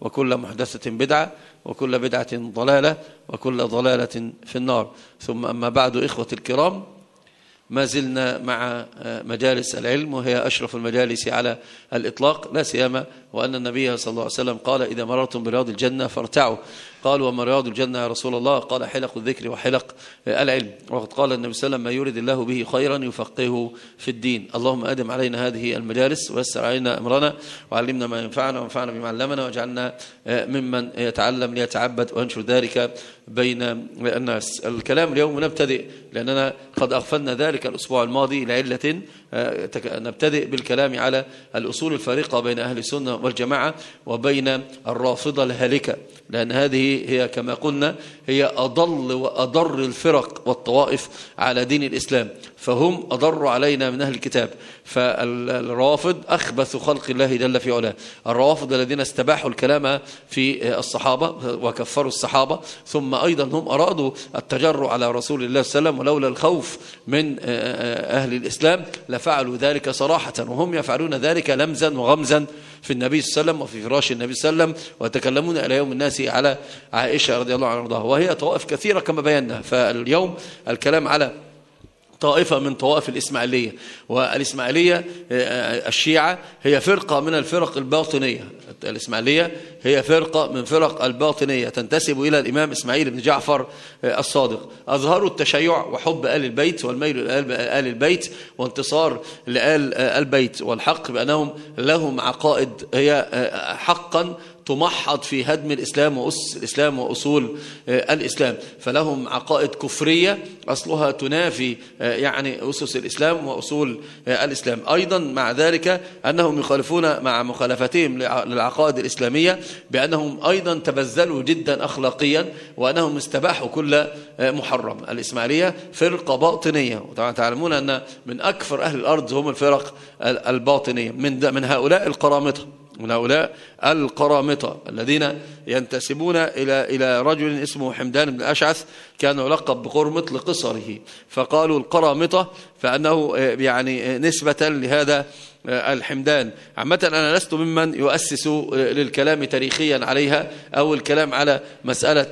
وكل محدثة بدعة وكل بدعة ضلالة وكل ضلالة في النار. ثم أما بعد إخوة الكرام ما زلنا مع مجالس العلم وهي أشرف المجالس على الإطلاق لا سيما وأن النبي صلى الله عليه وسلم قال إذا مررتم برياض الجنة فارتعوا. قالوا وما رياض الجنة يا رسول الله؟ قال حلق الذكر وحلق العلم. وقد قال النبي صلى الله عليه وسلم ما يريد الله به خيرا يفقهه في الدين. اللهم أدم علينا هذه المجالس ويسر علينا أمرنا وعلمنا ما ينفعنا وانفعنا بما علمنا واجعلنا ممن يتعلم ليتعبد وينشر ذلك بين الناس الكلام اليوم نبتدئ لأننا قد أغفلنا ذلك الأسبوع الماضي لعلة نبتدئ بالكلام على الأصول الفارقة بين أهل السنة والجماعة وبين الرافضة الهالكة لأن هذه هي كما قلنا هي أضل وأضر الفرق والطوائف على دين الإسلام فهم أضر علينا من أهل الكتاب. فالروافض أخبث خلق الله جل في علاه. الروافض الذين استباحوا الكلام في الصحابة وكفروا الصحابة ثم أيضا هم أرادوا التجرع على رسول الله صلى الله عليه وسلم ولولا الخوف من أهل الإسلام لفعلوا ذلك صراحة وهم يفعلون ذلك لمزا وغمزا. في النبي صلى الله عليه وسلم وفي فراش النبي صلى الله عليه وسلم ويتكلمون إلى يوم الناس على عائشة رضي الله عنها وهي طوائف كثيرة كما بينا. فاليوم الكلام على طائفة من طوائف الإسماعيلية. والإسماعيلية الشيعة هي فرقة من الفرق الباطنية. الإسماعيلية هي فرقة من فرق الباطنية تنتسب إلى الإمام إسماعيل بن جعفر الصادق. أظهروا التشيع وحب آل البيت والميل لآل البيت وانتصار لآل البيت والحق بأنهم لهم عقائد هي حقا تمحض في هدم الإسلام وأسس الإسلام وأصول الإسلام. فلهم عقائد كفرية أصلها تنافي يعني أسس الإسلام وأصول الإسلام. أيضا مع ذلك أنهم يخالفون مع مخالفتهم للعقائد الإسلامية بأنهم أيضا تبذلوا جدا أخلاقيا وأنهم استباحوا كل محرم. الإسماعيلية فرقة باطنية. وطبعا تعلمون أن من أكثر أهل الأرض هم الفرق الباطنية من, من هؤلاء القرامطة. من هؤلاء القرامطة الذين ينتسبون إلى إلى رجل اسمه حمدان بن الأشعث كان يلقب بقرمط لقصره فقالوا القرامطة فأنه يعني نسبة لهذا الحمدان. عامة أنا لست ممن يؤسس للكلام تاريخيا عليها أو الكلام على مسألة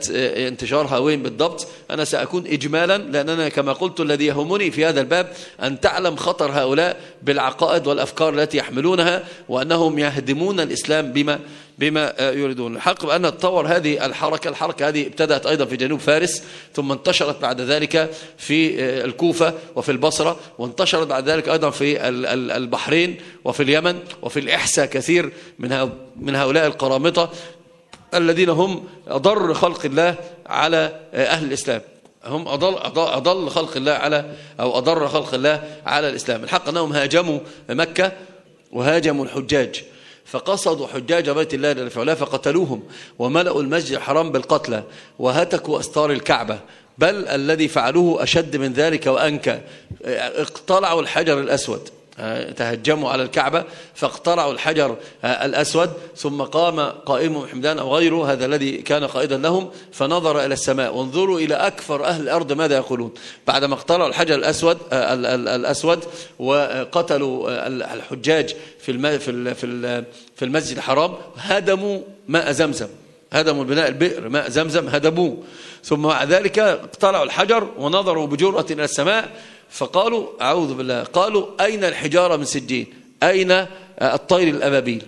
انتشارها وين بالضبط. أنا سأكون إجمالا لأننا كما قلت الذي يهمني في هذا الباب أن تعلم خطر هؤلاء بالعقائد والأفكار التي يحملونها وأنهم يهدمون الإسلام بما بما يريدون. الحق بأن تطور هذه الحركة الحركة هذه ابتدأت أيضا في جنوب فارس ثم انتشرت بعد ذلك في الكوفة وفي البصرة وانتشرت بعد ذلك أيضا في البحرين وفي اليمن وفي الإحساء كثير من هؤلاء القرامطة الذين هم أضر خلق الله على أهل الإسلام. هم أضل, أضل خلق الله على أو أضر خلق الله على الإسلام. الحق أنهم هاجموا مكة وهاجموا الحجاج. فقصدوا حجاج بيت الله جل فقتلوهم وملأوا المسجد الحرام بالقتلى وهتكوا أستار الكعبة بل الذي فعلوه أشد من ذلك وأنكى اقتلعوا الحجر الأسود. تهجموا على الكعبة فاقترعوا الحجر الأسود ثم قام قائم حمدان أو غيره هذا الذي كان قائدا لهم فنظر إلى السماء. وانظروا إلى أكثر أهل الأرض ماذا يقولون؟ بعدما اقترعوا الحجر الأسود الأسود وقتلوا الحجاج في في المسجد الحرام هدموا ماء زمزم هدموا البناء البئر ماء زمزم هدموه. ثم مع ذلك اقترعوا الحجر ونظروا بجرأة إلى السماء فقالوا أعوذ بالله قالوا أين الحجارة من سجين؟ أين الطير الأبابيل.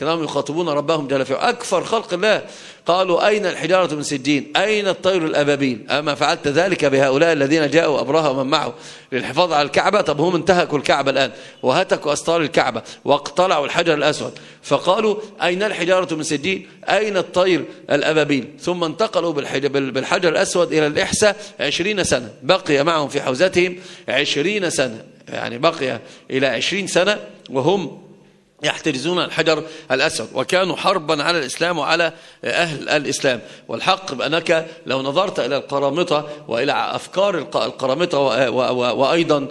كانوا يخاطبون ربهم جل في أكثر خلق الله. قالوا أين الحجارة من سجين؟ أين الطير الأبابيل؟ أما فعلت ذلك بهؤلاء الذين جاءوا أبرهة ومن معه للحفاظ على الكعبة؟ طب هم انتهكوا الكعبة الآن وهتكوا أسطار الكعبة واقتلعوا الحجر الأسود. فقالوا أين الحجارة من سجين؟ أين الطير الأبابيل؟ ثم انتقلوا بالحجر الأسود إلى الإحساء عشرين سنة. بقي معهم في حوزتهم عشرين سنة. يعني بقي إلى عشرين سنة وهم يحترزون الحجر الأسود وكانوا حربا على الإسلام وعلى أهل الإسلام. والحق بأنك لو نظرت إلى القرامطة وإلى أفكار القرامطة وأيضا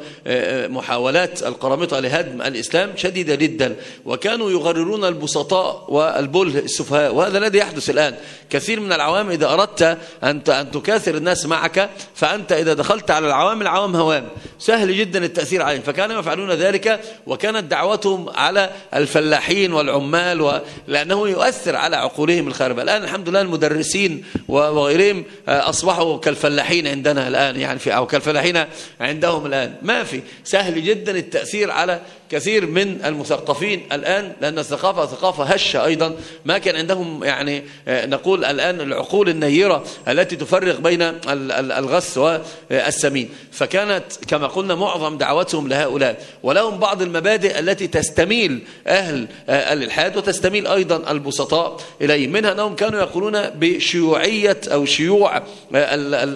محاولات القرامطة لهدم الإسلام شديدة جدا. وكانوا يغررون البسطاء والبله السفهاء وهذا الذي يحدث الآن. كثير من العوام إذا أردت أن تكاثر الناس معك فأنت إذا دخلت على العوام العوام هوام. سهل جدا التأثير عليهم. فكانوا يفعلون ذلك وكانت دعوتهم على الفلاحين والعمال. لأنه يؤثر على عقولهم الخاربة الآن الحمد لله المدرسين وغيرهم آه، أصبحوا كالفلاحين عندنا الآن يعني في أو كالفلاحين عندهم الآن ما في سهل جدا التأثير على كثير من المثقفين الآن لأن الثقافة ثقافة هشة أيضا. ما كان عندهم يعني آه، نقول الآن العقول النيرة التي تفرق بين الغث والسمين. فكانت كما قلنا معظم دعوتهم لهؤلاء. ولهم بعض المبادئ التي تستميل أهل آه، الإلحاد وتستميل أيضا البسطاء إليه. منها أنهم كانوا يقولون بشيوعية أو شيوع آه،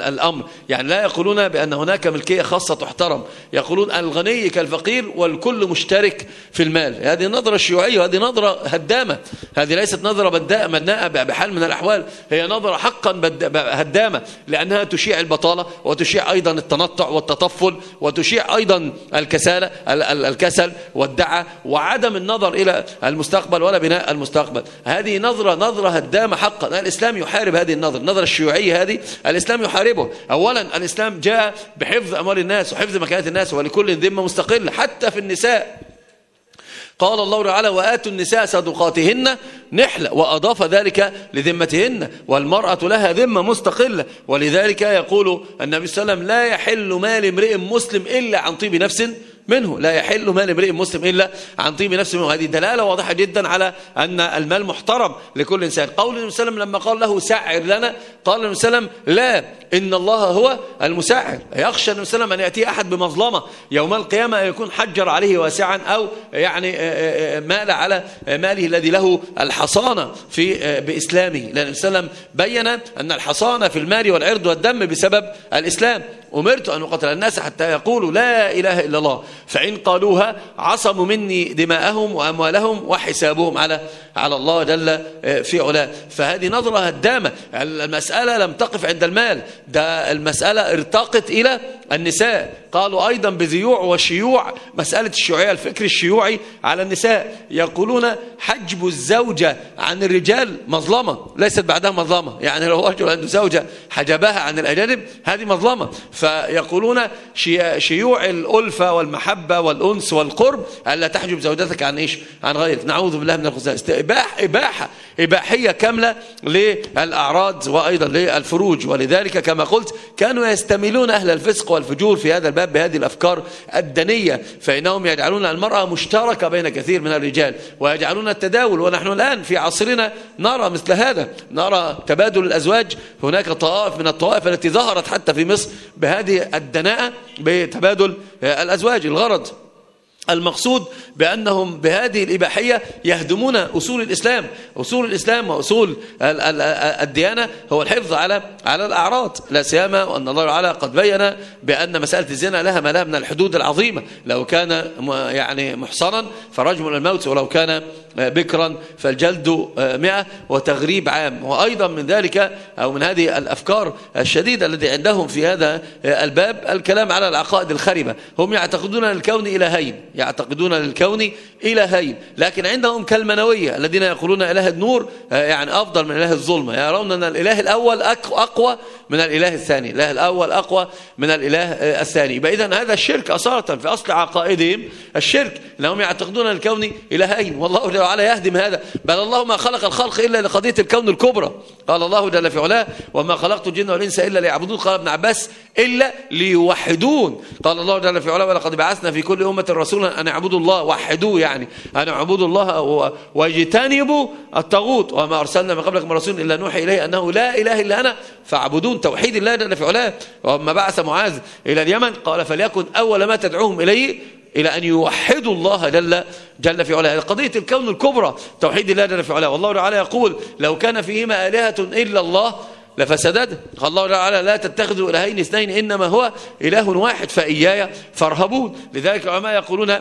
الأمر. يعني لا يقولون بأن هناك ملكية خاصة تحترم. يقولون الغني كالفقير والكل مش مشترك في المال. هذه نظرة شيوعية وهذه نظرة هدامة. هذه ليست نظرة بداء مناءة بحال من الأحوال. هي نظرة حقا هدامة لأنها تشيع البطالة وتشيع أيضا التنطع والتطفل وتشيع أيضا الكسالة الكسل والدعة وعدم النظر إلى المستقبل ولا بناء المستقبل. هذه نظرة نظرة هدامة حقا. الإسلام يحارب هذه النظرة. النظرة الشيوعية هذه الإسلام يحاربه أولا الإسلام جاء بحفظ أموال الناس وحفظ مكانات الناس ولكل ذمة مستقلة حتى في النساء. قال الله تعالى وآتوا النساء صدقاتهن نحلة وأضاف ذلك لذمتهن والمرأة لها ذمة مستقلة. ولذلك يقول النبي صلى الله عليه وسلم لا يحل مال امرئ مسلم إلا عن طيب نفس منه. لا يحل مال امرئ مسلم إلا عن طيب نفس منه. هذه دلالة واضحة جدا على أن المال محترم لكل إنسان. قول النبي صلى الله عليه وسلم لما قال له سعر لنا قال النبي صلى الله عليه وسلم لا إن الله هو المسعر يخشى النبي صلى الله عليه وسلم أن يأتي أحد بمظلمة يوم القيامة يكون حجر عليه واسعا أو يعني مال على ماله الذي له الحصانة في بإسلامه. لأن النبي صلى الله عليه وسلم بين أن الحصانة في المال والعرض والدم بسبب الإسلام. أمرت أن أقتل الناس حتى يقولوا لا إله إلا الله. فإن قالوها عصموا مني دماءهم وأموالهم وحسابهم على على الله جل في علاه. فهذه نظرة هدامة. المسألة لم تقف عند المال. ده المسألة ارتقت إلى النساء. قالوا أيضا بذيوع وشيوع. مسألة الشيوعية الفكر الشيوعي على النساء. يقولون حجب الزوجة عن الرجال مظلمة. ليست بعدها مظلمة. يعني لو رجل عنده زوجة حجبها عن الأجانب هذه مظلمة. فيقولون شيوع الألفة والمحبة والأنس والقرب ألا تحجب زوجتك عن إيش؟ عن غيرك. نعوذ بالله من الخزان استباح إباحة. إباحية كاملة للأعراض وأيضا للفروج. ولذلك كما قلت كانوا يستميلون أهل الفسق والفجور في هذا الباب بهذه الأفكار الدنية فإنهم يجعلون المرأة مشتركة بين كثير من الرجال ويجعلون التداول. ونحن الآن في عصرنا نرى مثل هذا نرى تبادل الأزواج. هناك طوائف من الطوائف التي ظهرت حتى في مصر بهذه الدناءة بتبادل الأزواج الغرض. المقصود بأنهم بهذه الإباحية يهدمون أصول الإسلام. أصول الإسلام وأصول الديانة هو الحفظ على على الأعراض. لا سيما وأن الله تعالى قد بين بأن مسألة الزنا لها ما لها من الحدود العظيمة. لو كان يعني محصنا فرجم الموت ولو كان بكرا فالجلد مئة وتغريب عام. وأيضا من ذلك أو من هذه الأفكار الشديدة التي عندهم في هذا الباب الكلام على العقائد الخربة. هم يعتقدون الكون إلهين يعتقدون للكون إلهين. لكن عندهم كالمنوية الذين يقولون إله النور يعني أفضل من إله الظلمة. يرون أن الإله الأول أقوى من الإله الثاني. الإله الأول أقوى من الإله الثاني. إذا هذا الشرك أصالة في أصل عقائدهم الشرك. لهم يعتقدون الكون إلهين. والله جل وعلا يهدم هذا. بل الله ما خلق الخلق إلا لقضية الكون الكبرى. قال الله جل في علاه وما خلقت الجن والإنس إلا ليعبدون قال ابن عباس إلا ليوحدون قال الله جل في علاه ولقد بعثنا في كل أمة رسولا أن اعبدوا الله وحدوه يعني. أن اعبدوا الله واجتنبوا الطاغوت. وما أرسلنا من قبلك من رسول إلا نوحي إليه أنه لا إله إلا أنا فاعبدون توحيد الله جل في علاه. وما بعث معاذ إلى اليمن قال فليكن أول ما تدعوهم إليه إلى أن يوحدوا الله جل, جل في علاه. قضية الكون الكبرى توحيد الله جل في علاه. والله تعالى يقول لو كان فيهما آلهة إلا الله لفسدت قال الله تعالى لا تتخذوا إلهين اثنين إنما هو إله واحد فإياي فارهبون. لذلك العلماء يقولون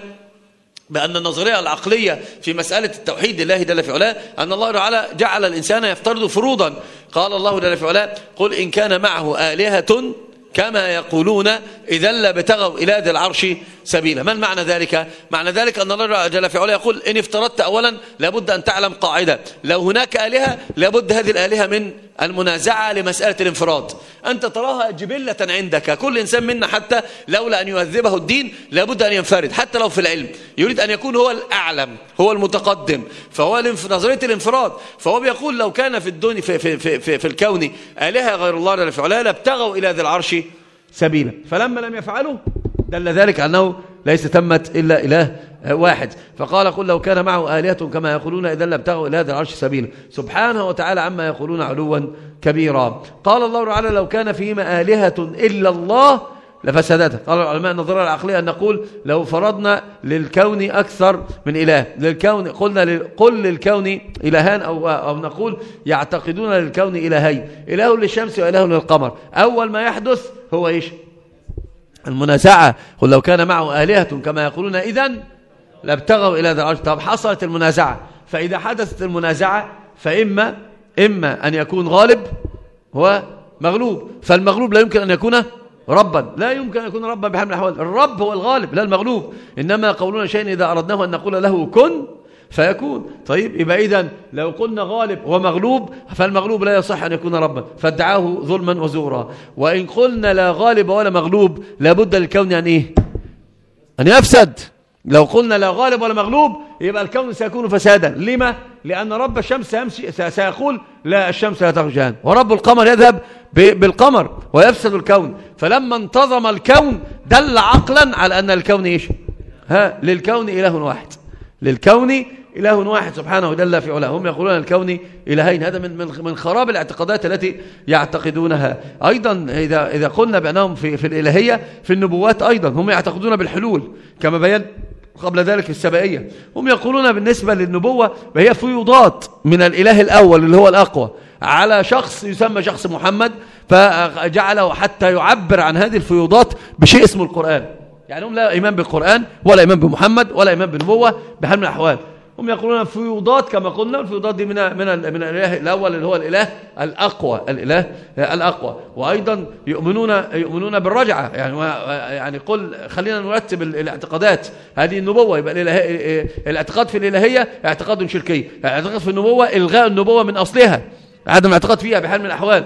بأن النظرية العقلية في مسألة التوحيد لله جل في علاه أن الله تعالى جعل الإنسان يفترض فروضا. قال الله جل في علاه قل إن كان معه آلهة كما يقولون إذا لابتغوا إلى ذي العرش سبيلا. ما معنى ذلك؟ معنى ذلك أن الله جل في علاه يقول إن افترضت أولا لابد أن تعلم قاعدة. لو هناك آلهة لابد هذه الآلهة من المنازعة لمسألة الانفراد. أنت تراها جبلة عندك. كل إنسان منا حتى لولا أن يهذبه الدين لابد أن ينفرد حتى لو في العلم. يريد أن يكون هو الأعلم هو المتقدم. فهو نظرية الانفراد. فهو بيقول لو كان في الدنيا في, في, في, في, في الكون آلهة غير الله جل علاه لابتغوا إلى ذي العرش سبيلا. فلما لم يفعلوا دل ذلك أنه ليس تمت إلا إله واحد. فقال قل لو كان معه آلهة كما يقولون إذا لابتغوا إلى هذا العرش سبيلا سبحانه وتعالى عما يقولون علوا كبيرا. قال الله تعالى لو كان فيهما آلهة إلا الله لفسدتها قال العلماء النظرية العقلية أن نقول لو فرضنا للكون أكثر من إله. للكون قلنا قل للكون إلهان أو, أو نقول يعتقدون للكون إلهين. إله للشمس وإله للقمر. أول ما يحدث هو إيش؟ المنازعة. قل لو كان معه آلهة كما يقولون إذن لابتغوا إلى ذا طب حصلت المنازعة. فإذا حدثت المنازعة فإما إما أن يكون غالب هو مغلوب. فالمغلوب لا يمكن أن يكون ربا. لا يمكن أن يكون ربا بحمل الأحوال. الرب هو الغالب لا المغلوب. إنما قولنا شيء إذا أردناه أن نقول له كن فيكون. طيب يبقى إذن لو قلنا غالب ومغلوب فالمغلوب لا يصح أن يكون ربا. فادعاه ظلما وزورا. وإن قلنا لا غالب ولا مغلوب لابد للكون أن إيه؟ أن يفسد. لو قلنا لا غالب ولا مغلوب يبقى الكون سيكون فسادا. لما؟ لأن رب الشمس سيمشي سيقول لا الشمس لا تخرجان ورب القمر يذهب بالقمر ويفسد الكون. فلما انتظم الكون دل عقلا على أن الكون إيش؟ ها للكون إله واحد. للكون إله واحد سبحانه جل في علاه. هم يقولون الكون إلهين. هذا من من خراب الاعتقادات التي يعتقدونها. أيضا إذا إذا قلنا بأنهم في في الإلهية في النبوات أيضا. هم يعتقدون بالحلول كما بيان قبل ذلك السبائية. هم يقولون بالنسبة للنبوة وهي فيوضات من الإله الأول اللي هو الأقوى. على شخص يسمى شخص محمد فجعله حتى يعبر عن هذه الفيوضات بشيء اسمه القرآن. يعني هم لا إيمان بالقرآن ولا إيمان بمحمد ولا إيمان بالنبوة بحال من الأحوال. هم يقولون فيوضات كما قلنا الفيوضات دي من من من الإله الأول اللي هو الإله الأقوى الإله الأقوى. وأيضا يؤمنون يؤمنون بالرجعة. يعني يعني قل خلينا نرتب الاعتقادات. هذه النبوة يبقى الاله الاعتقاد في الإلهية اعتقاد شركي. الاعتقاد في النبوة إلغاء النبوة من أصلها. عدم الاعتقاد فيها بحال من الأحوال.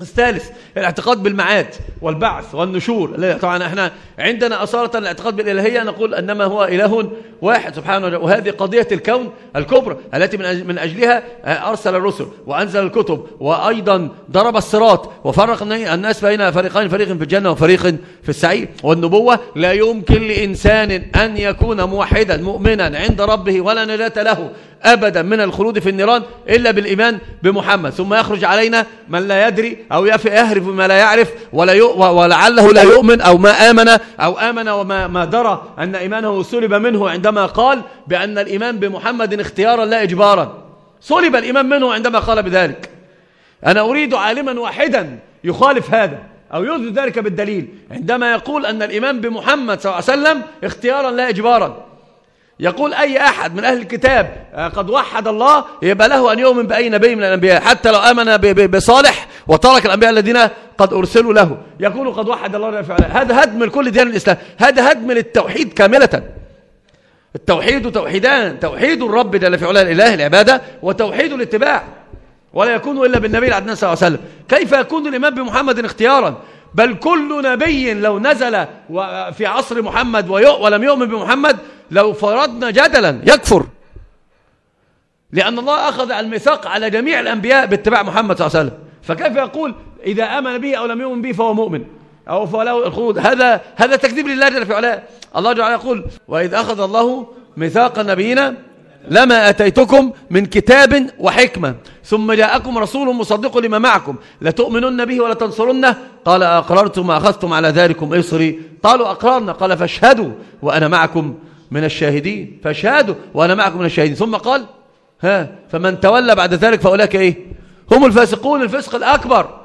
الثالث الاعتقاد بالمعاد والبعث والنشور. طبعا إحنا عندنا أصالة الاعتقاد بالإلهية نقول أنما هو إله واحد. سبحانه وهذه قضية الكون الكبرى التي من أجلها أرسل الرسل وأنزل الكتب وأيضا ضرب الصراط وفرق الناس بين فريقين فريق في الجنة وفريق في السعير. والنبوة لا يمكن لإنسان أن يكون موحدا مؤمنا عند ربه ولا نجاة له. أبدا من الخلود في النيران إلا بالإيمان بمحمد. ثم يخرج علينا من لا يدري أو يهرف بما لا يعرف ولا ولعله لا يؤمن أو ما آمن أو آمن وما ما درى أن إيمانه سلب منه عندما قال بأن الإيمان بمحمد اختيارا لا إجبارا. سلب الإيمان منه عندما قال بذلك. أنا أريد عالما واحدا يخالف هذا أو يثبت ذلك بالدليل عندما يقول أن الإيمان بمحمد صلى الله عليه وسلم اختيارا لا إجبارا. يقول أي أحد من أهل الكتاب آه، قد وحد الله يبقى له أن يؤمن بأي نبي من الأنبياء حتى لو آمن بصالح وترك الأنبياء الذين قد أرسلوا له. يقول قد وحد الله فعلا هذا هدم لكل ديان الإسلام. هذا هدم للتوحيد كاملة. التوحيد توحيدان توحيد الرب جل في علا الإله العبادة وتوحيد الاتباع. ولا يكون إلا بالنبي العدنان صلى الله عليه وسلم. كيف يكون الإيمان بمحمد اختيارا؟ بل كل نبي لو نزل في عصر محمد ولم يؤمن بمحمد لو فرضنا جدلا يكفر. لأن الله أخذ الميثاق على جميع الأنبياء باتباع محمد صلى الله عليه وسلم. فكيف يقول إذا آمن به أو لم يؤمن به فهو مؤمن؟ أو فله الخلود. هذا هذا تكذيب لله جل في علاه. الله جل يقول وإذ أخذ الله ميثاق النبيين لما أتيتكم من كتاب وحكمة ثم جاءكم رسول مصدق لما معكم لتؤمنن به ولا تنصرنه قال أقررتم وأخذتم على ذلكم إصري. قالوا أقررنا. قال فاشهدوا وأنا معكم من الشاهدين. فاشهدوا وأنا معكم من الشاهدين. ثم قال ها فمن تولى بعد ذلك فأولاك إيه؟ هم الفاسقون الفسق الأكبر.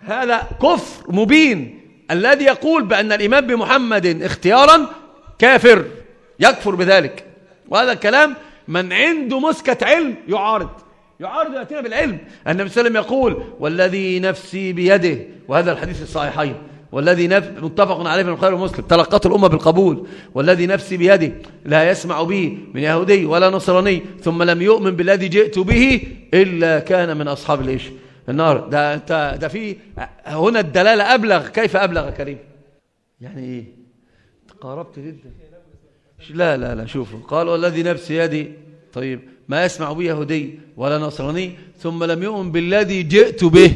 هذا كفر مبين. الذي يقول بأن الإيمان بمحمد اختيارا كافر يكفر بذلك. وهذا الكلام من عنده مسكة علم يعارض. يعارض يأتينا بالعلم. النبي صلى الله عليه وسلم يقول والذي نفسي بيده وهذا الحديث الصحيحين. والذي نف... متفق عليه في البخاري ومسلم. تلقت الأمة بالقبول. والذي نفسي بيده لا يسمع به من يهودي ولا نصراني ثم لم يؤمن بالذي جئت به إلا كان من أصحاب الإيش النار. ده انت ده في هنا الدلالة أبلغ. كيف أبلغ يا كريم؟ يعني إيه؟ تقاربت جدا. لا لا لا شوفوا. قال والذي نفسي يدي. طيب ما يسمع به يهودي ولا نصراني ثم لم يؤمن بالذي جئت به.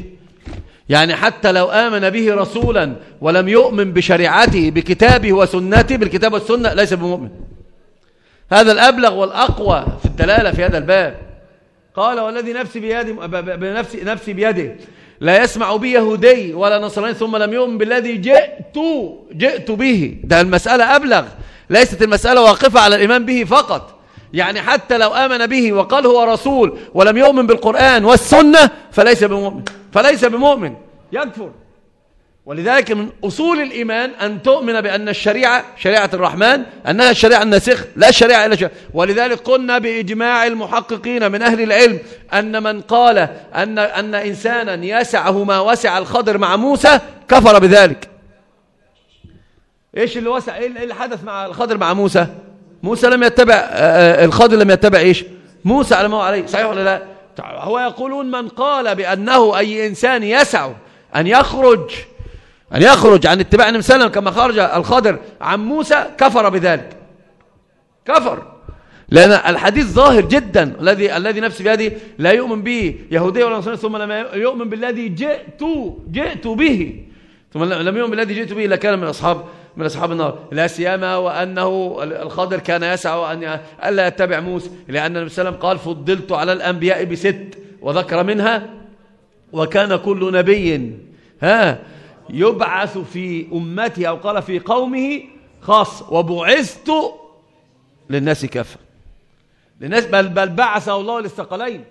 يعني حتى لو آمن به رسولا ولم يؤمن بشريعته بكتابه وسنته بالكتاب والسنة ليس بمؤمن. هذا الأبلغ والأقوى في الدلالة في هذا الباب. قال والذي نفسي بيده بنفسي نفسي بيده. لا يسمع بي يهودي ولا نصراني ثم لم يؤمن بالذي جئت جئت به. ده المسألة أبلغ. ليست المسألة واقفة على الإيمان به فقط. يعني حتى لو آمن به وقال هو رسول ولم يؤمن بالقرآن والسنة فليس بمؤمن. فليس بمؤمن. يكفر. ولذلك من أصول الإيمان أن تؤمن بأن الشريعة شريعة الرحمن أنها الشريعة الناسخة لا الشريعة إلا شريعة. ولذلك قلنا بإجماع المحققين من أهل العلم أن من قال أن, أن إنسانا يسعه ما وسع الخضر مع موسى كفر بذلك. إيش اللي وسع؟ إيه اللي حدث مع الخضر مع موسى؟ موسى لم يتبع آه، آه، الخضر لم يتبع إيش؟ موسى على ما هو عليه صحيح ولا لا؟ هو يقولون من قال بأنه أي إنسان يسع أن يخرج أن يخرج عن اتباع النبي صلى كما خرج الخضر عن موسى كفر بذلك. كفر. لأن الحديث ظاهر جدا الذي الذي نفسي بيدي لا يؤمن به يهودي ولا نصراني ثم لم يؤمن بالذي جئت جئت به ثم لم يؤمن بالذي جئت به لكان من أصحاب من أصحاب النار. لا سيما وأنه الخضر كان يسعى أن ألا يتبع موسى لأن النبي صلى الله عليه وسلم قال فضلت على الأنبياء بست وذكر منها وكان كل نبي ها يبعث في أمته أو قال في قومه خاص وبعثت للناس كافة. للناس بل, بل بعثه الله للثقلين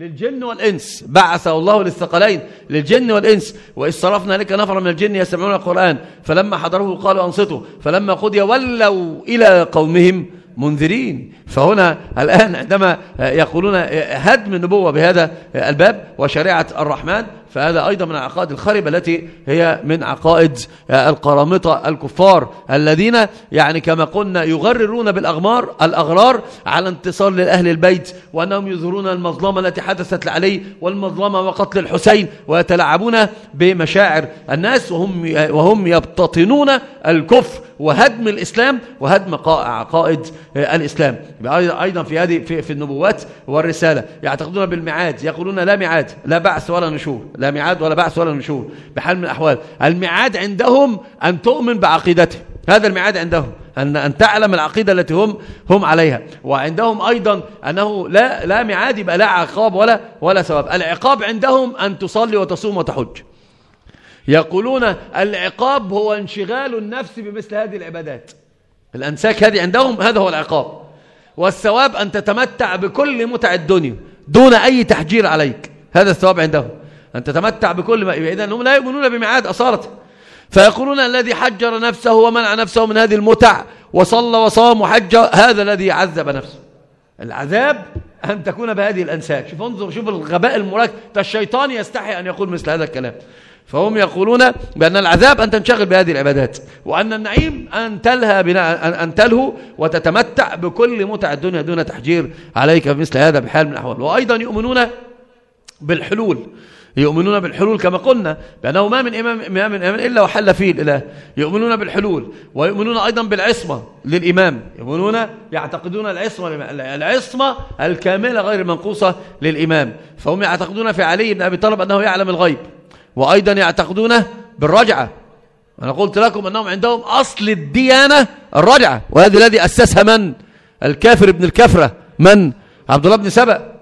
للجن والإنس. بعثه الله للثقلين للجن والإنس. وإذ صرفنا لك نفر من الجن يسمعون القرآن. فلما حضروه قالوا أنصتوا. فلما قضي ولوا إلى قومهم منذرين. فهنا الآن عندما يقولون هدم النبوة بهذا الباب وشريعة الرحمن فهذا أيضا من العقائد الخربة التي هي من عقائد القرامطة الكفار الذين يعني كما قلنا يغررون بالأغمار الأغرار على انتصار لأهل البيت وأنهم يظهرون المظلمة التي حدثت لعلي والمظلمة وقتل الحسين ويتلعبون بمشاعر الناس وهم, وهم يبتطنون الكفر وهدم الإسلام وهدم عقائد الإسلام. أيضا في هذه في, في النبوات والرسالة. يعتقدون بالمعاد يقولون لا معاد لا بعث ولا نشور. لا ميعاد ولا بعث ولا نشور. بحال من الأحوال. الميعاد عندهم أن تؤمن بعقيدته. هذا الميعاد عندهم. أن, أن تعلم العقيدة التي هم هم عليها. وعندهم أيضا أنه لا لا ميعاد يبقى لا عقاب ولا ولا ثواب. العقاب عندهم أن تصلي وتصوم وتحج. يقولون العقاب هو انشغال النفس بمثل هذه العبادات. الأنساك هذه عندهم هذا هو العقاب. والثواب أن تتمتع بكل متع الدنيا دون أي تحجير عليك. هذا الثواب عندهم. أن تتمتع بكل ما إذا هم لا يؤمنون بميعاد أصالته فيقولون الذي حجر نفسه ومنع نفسه من هذه المتع وصلى وصام وحج هذا الذي عذب نفسه. العذاب أن تكون بهذه الأنساك شوف انظر شوف الغباء المراكب. الشيطان يستحي أن يقول مثل هذا الكلام. فهم يقولون بأن العذاب أن تنشغل بهذه العبادات وأن النعيم أن تلهى بناء أن تلهو وتتمتع بكل متع الدنيا دون تحجير عليك بمثل هذا بحال من الأحوال. وأيضا يؤمنون بالحلول يؤمنون بالحلول كما قلنا بأنه ما من إمام, إمام, إمام إلا وحل فيه الإله. يؤمنون بالحلول ويؤمنون أيضا بالعصمة للإمام. يؤمنون يعتقدون العصمة العصمة الكاملة غير المنقوصة للإمام. فهم يعتقدون في علي بن أبي طالب أنه يعلم الغيب. وأيضا يعتقدون بالرجعة. أنا قلت لكم أنهم عندهم أصل الديانة الرجعة وهذا الذي أسسها من؟ الكافر ابن الكفرة. من؟ عبد الله بن سبأ.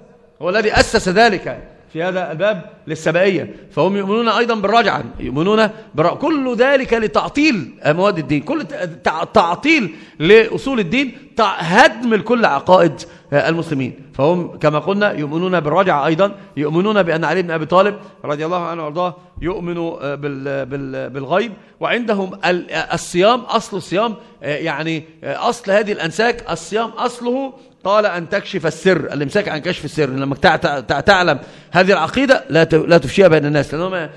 هو الذي أسس ذلك في هذا الباب للسبائية فهم يؤمنون أيضا بالرجعة يؤمنون بالرجعة كل ذلك لتعطيل مواد الدين كل تعطيل لأصول الدين هدم لكل عقائد المسلمين. فهم كما قلنا يؤمنون بالرجعة أيضا يؤمنون بأن علي بن أبي طالب رضي الله عنه وأرضاه يؤمن بالغيب. وعندهم الصيام أصل الصيام يعني أصل هذه الأنساك الصيام أصله قال أن تكشف السر. الامساك عن كشف السر لما تعلم هذه العقيدة لا تفشيها بين الناس لأنهم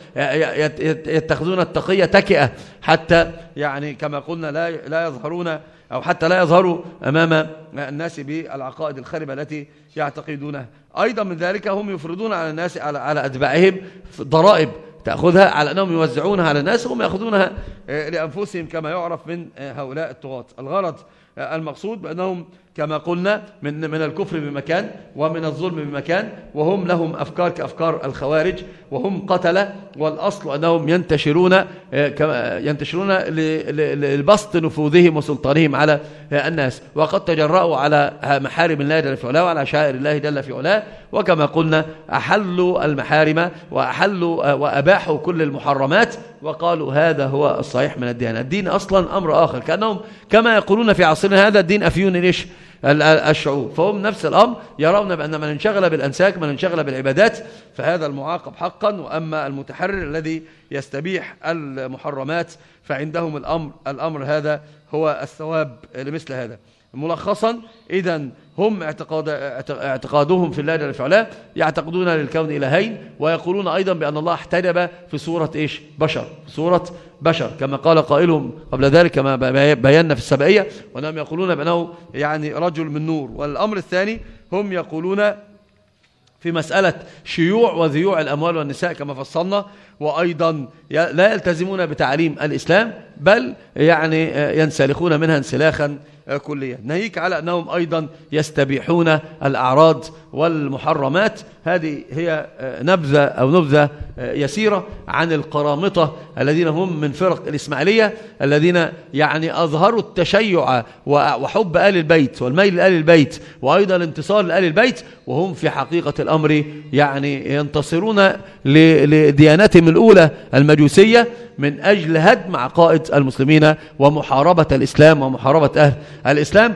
يتخذون التقية تكئة حتى يعني كما قلنا لا لا يظهرون أو حتى لا يظهروا أمام الناس بالعقائد الخربة التي يعتقدونها أيضا من ذلك هم يفرضون على الناس على على أتباعهم ضرائب تأخذها على أنهم يوزعونها على الناس وهم يأخذونها آه، لأنفسهم كما يعرف من آه، هؤلاء الطغاة. الغرض آه، المقصود بأنهم كما قلنا من من الكفر بمكان ومن الظلم بمكان وهم لهم أفكار كأفكار الخوارج وهم قتلة والأصل أنهم ينتشرون آه، ينتشرون لبسط نفوذهم وسلطانهم على الناس. وقد تجرأوا على محارم الله جل في علاه وعلى شائر الله جل في علاه. وكما قلنا أحلوا المحارم وأحلوا وأباحوا كل المحرمات. وقالوا هذا هو الصحيح من الدين. الدين أصلا أمر آخر. كأنهم كما يقولون في عصرنا هذا الدين أفيون ليش؟ الشعوب. فهم نفس الأمر يرون بأن من انشغل بالأنساك من انشغل بالعبادات فهذا المعاقب حقا. وأما المتحرر الذي يستبيح المحرمات فعندهم الأمر, الأمر هذا هو الثواب لمثل هذا. ملخصا إذا هم اعتقاد اعتقادهم في الله جل وعلا يعتقدون للكون إلهين ويقولون أيضا بأن الله احتجب في صورة إيش؟ بشر صورة بشر كما قال قائلهم قبل ذلك كما بينا في السبعية وأنهم يقولون بأنه يعني رجل من نور. والأمر الثاني هم يقولون في مسألة شيوع وذيوع الأموال والنساء كما فصلنا وأيضا لا يلتزمون بتعليم الإسلام بل يعني ينسلخون منها انسلاخا كليا ناهيك على أنهم أيضا يستبيحون الأعراض والمحرمات. هذه هي نبذة أو نبذة يسيرة عن القرامطة الذين هم من فرق الإسماعيلية الذين يعني أظهروا التشيع وحب آل البيت والميل لآل البيت وأيضا الانتصار لآل البيت وهم في حقيقة الأمر يعني ينتصرون لديانتهم الأولى المجوسية من أجل هدم عقائد المسلمين ومحاربة الإسلام ومحاربة أهل الإسلام.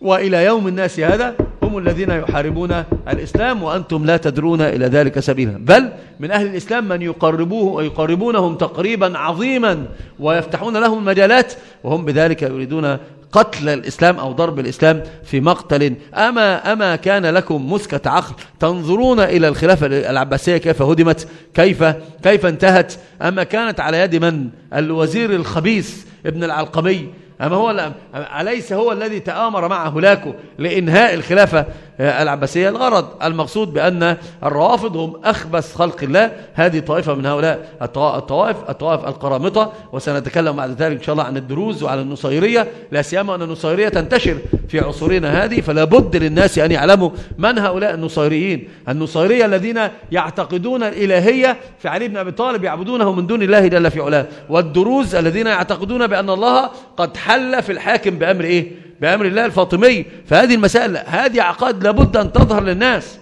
وإلى يوم الناس هذا هم الذين يحاربون الإسلام وأنتم لا تدرون إلى ذلك سبيلا. بل من أهل الإسلام من يقربوه ويقربونهم تقريبا عظيما ويفتحون لهم المجالات وهم بذلك يريدون قتل الإسلام أو ضرب الإسلام في مقتل. أما, أما كان لكم مسكة عقل تنظرون إلى الخلافة العباسية كيف هدمت كيف, كيف انتهت. أما كانت على يد من؟ الوزير الخبيث ابن العلقمي. أما هو أليس هو الذي تآمر مع هلاكه لإنهاء الخلافة؟ العباسية. الغرض المقصود بأن الروافض هم أخبث خلق الله. هذه طائفة من هؤلاء الطوائف الطوائف القرامطة. وسنتكلم بعد ذلك إن شاء الله عن الدروز وعن النصيرية. لا سيما أن النصيرية تنتشر في عصورنا هذه فلا بد للناس أن يعلموا من هؤلاء النصيريين. النصيرية الذين يعتقدون الإلهية في علي بن أبي طالب يعبدونه من دون الله جل في علاه. والدروز الذين يعتقدون بأن الله قد حل في الحاكم بأمر إيه؟ بأمر الله الفاطمي. فهذه المسائل هذه عقائد لابد أن تظهر للناس.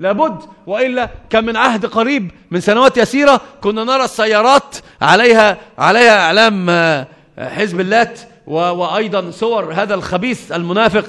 لابد وإلا كان من عهد قريب من سنوات يسيرة كنا نرى السيارات عليها عليها أعلام آه، حزب اللات وأيضا صور هذا الخبيث المنافق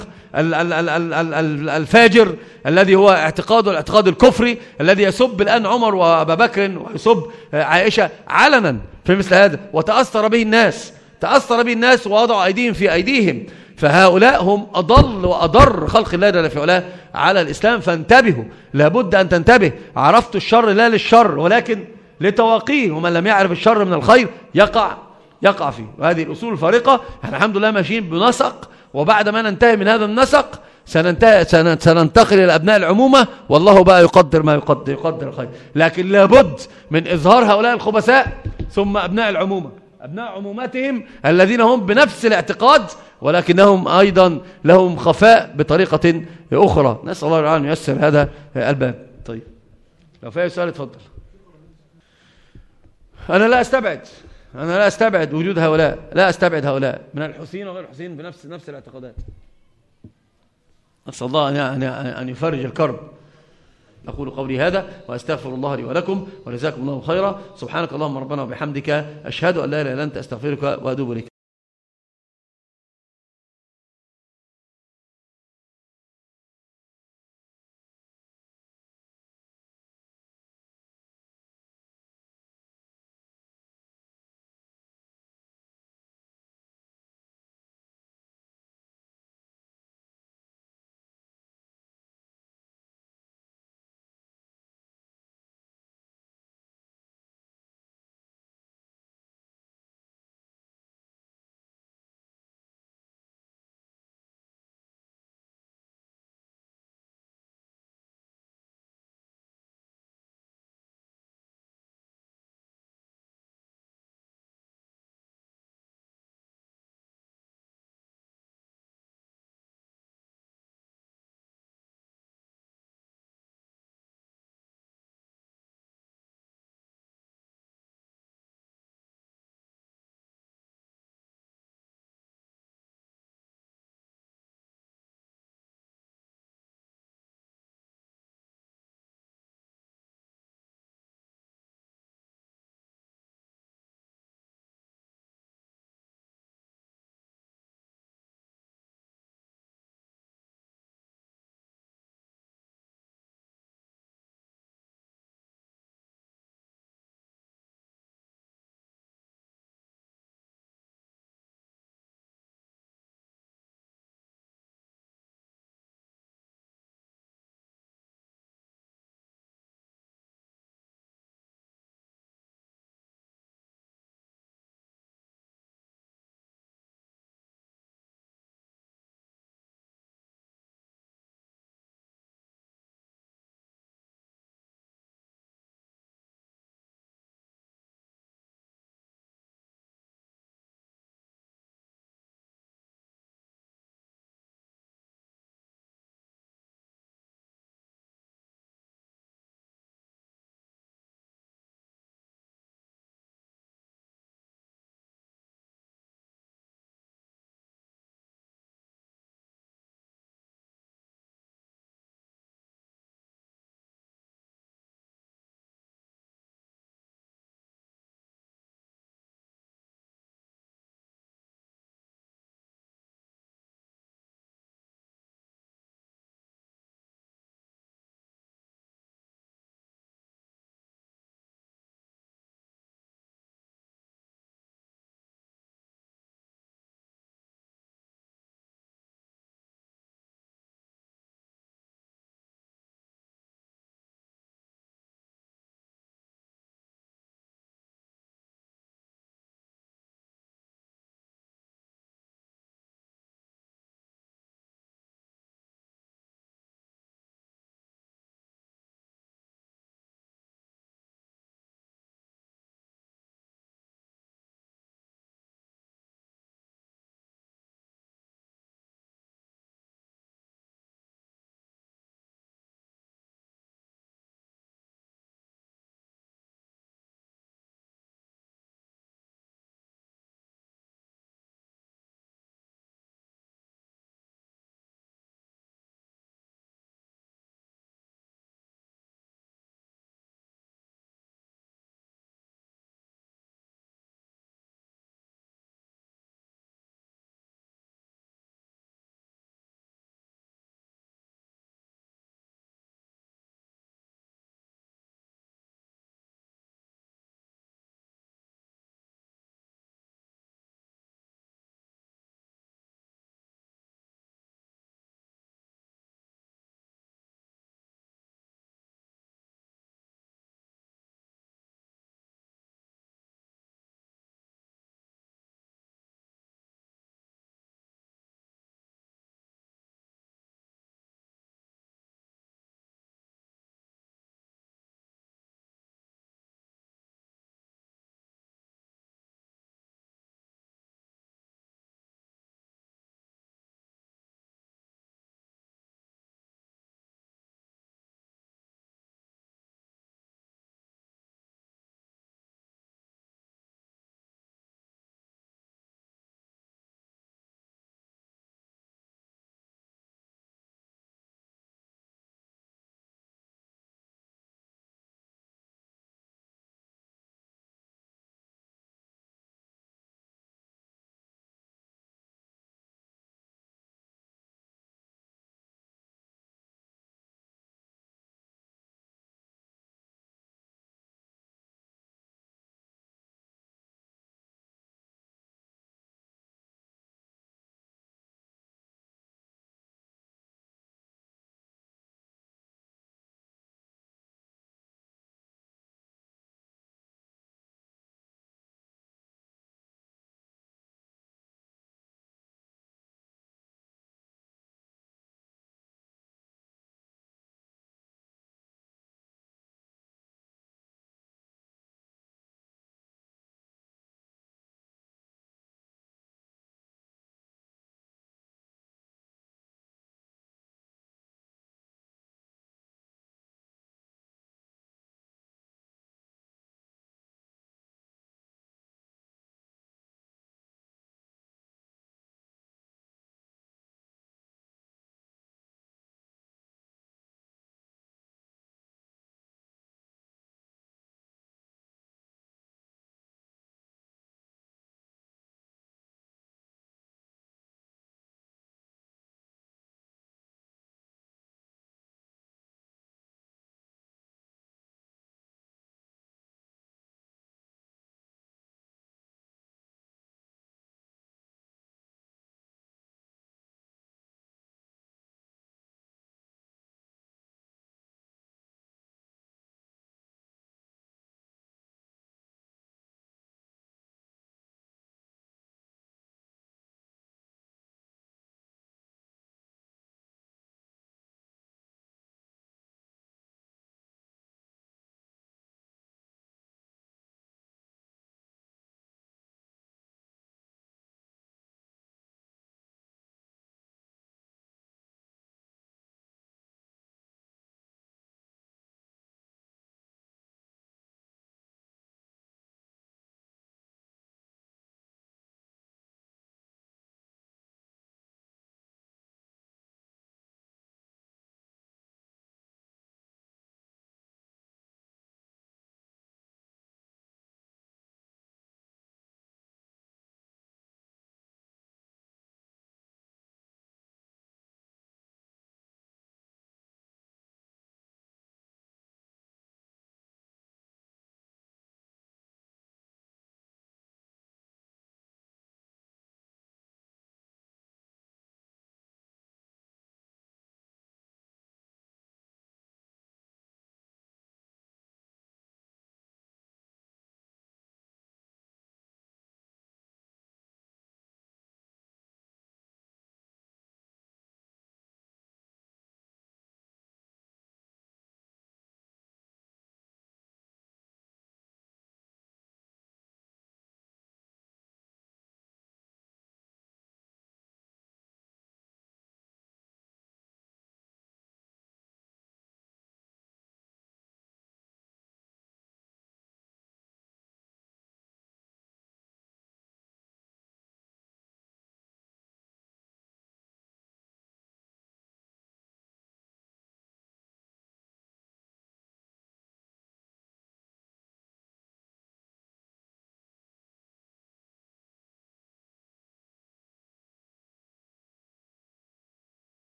الفاجر الذي هو اعتقاده الاعتقاد الكفري الذي يسب الآن عمر وأبا بكر ويسب آه، عائشة علنا في مثل هذا. وتأثر به الناس تأثر به الناس ووضعوا أيديهم في أيديهم. فهؤلاء هم أضل وأضر خلق الله جل في علاه على الإسلام فانتبهوا. لابد أن تنتبه. عرفت الشر لا للشر ولكن لتواقيه ومن لم يعرف الشر من الخير يقع يقع فيه. وهذه الأصول الفارقة. إحنا الحمد لله ماشيين بنسق وبعد ما ننتهي من هذا النسق سننتهي سننتقل إلى أبناء العمومة والله بقى يقدر ما يقدر, يقدر الخير. لكن لابد من إظهار هؤلاء الخبثاء ثم أبناء العمومة. أبناء عموماتهم الذين هم بنفس الاعتقاد ولكنهم أيضا لهم خفاء بطريقة أخرى. نسأل الله أن ييسر هذا الباب. طيب. لو في سؤال اتفضل. أنا لا أستبعد. أنا لا أستبعد وجود هؤلاء. لا أستبعد هؤلاء. من الحسين وغير الحسين بنفس نفس الاعتقادات. أسأل الله أن يفرج الكرب. أقول قولي هذا وأستغفر الله لي ولكم ولزاكم الله خيرا. سبحانك اللهم ربنا وبحمدك أشهد أن لا إله إلا أنت أستغفرك وأدوب إليك.